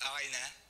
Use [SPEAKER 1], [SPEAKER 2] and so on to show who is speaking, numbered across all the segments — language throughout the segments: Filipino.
[SPEAKER 1] Okay na?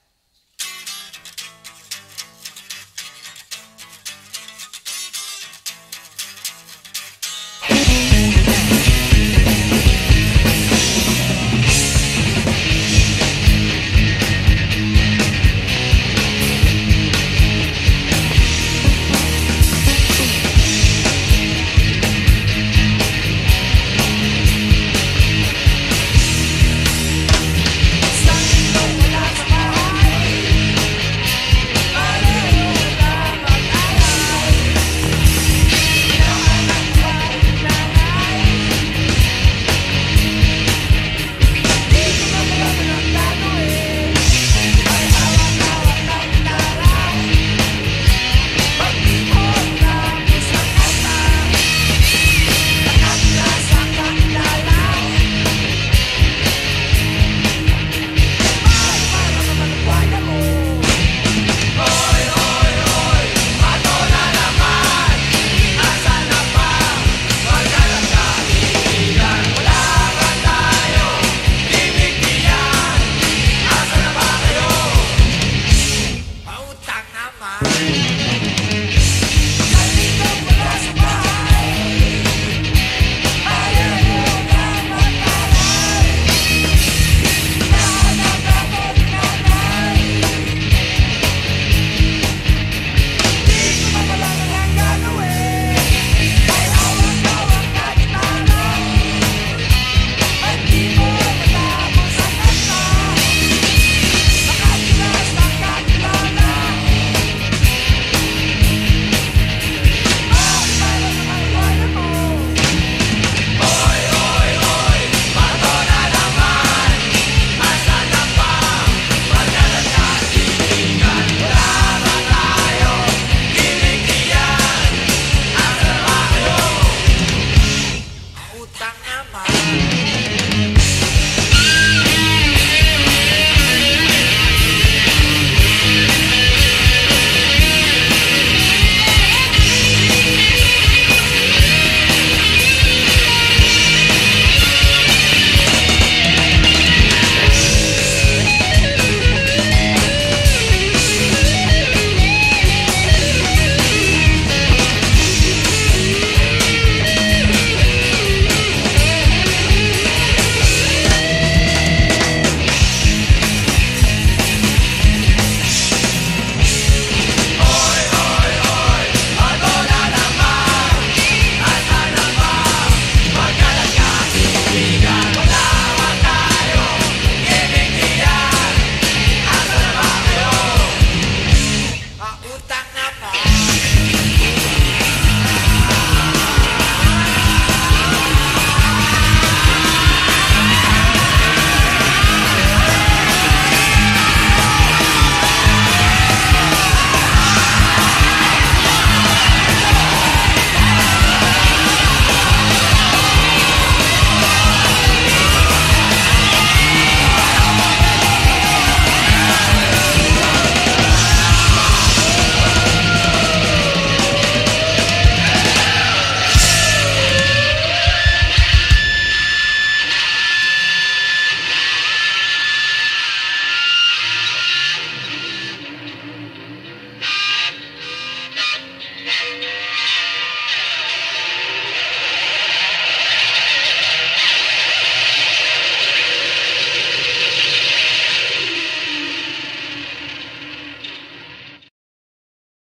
[SPEAKER 1] fire.